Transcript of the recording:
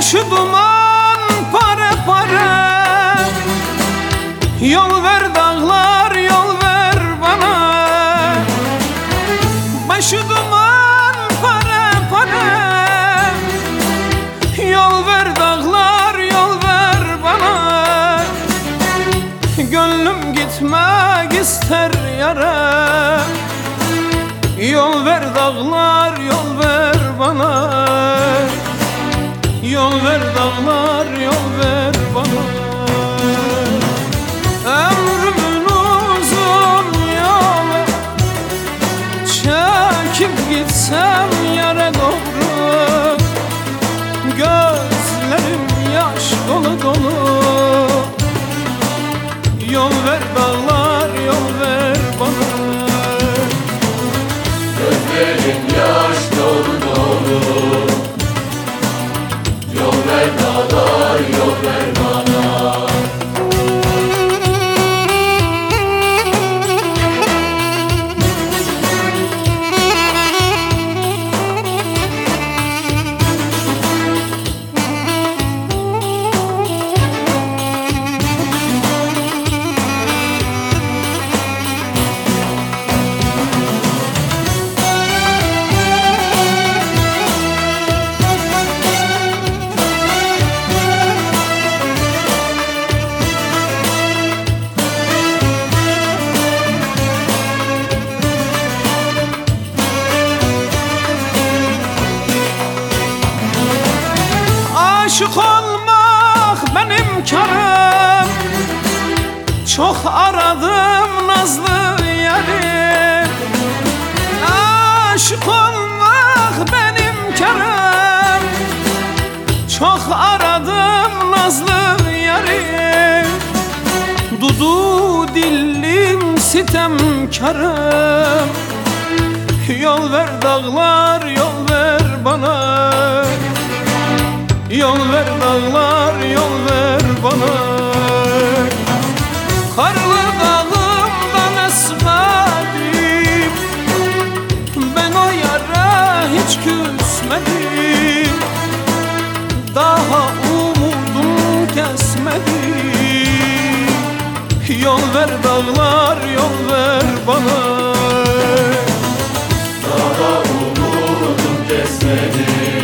Başı duman pare pare. Yol ver dağlar yol ver bana. Başı duman pare pare. Yol ver dağlar yol ver bana. Gönlüm gitmek ister yara. Yol ver dağlar yol ver Çekip gitsem yere doğru. Gözlerim yaş dolu dolu. Yol ver dağlar Aşık olmak benim karım. Çok aradım nazlı yarim Aşık olmak benim karım. Çok aradım nazlı yarim Dudu dillim sitemkarım Yol ver dağlar yol ver bana Yol ver dağlar yol ver bana. Karlı dağımdan esmedim Ben o yara hiç küsmedim. Daha umudum kesmedim. Yol ver dağlar yol ver bana. Daha umudum kesmedim.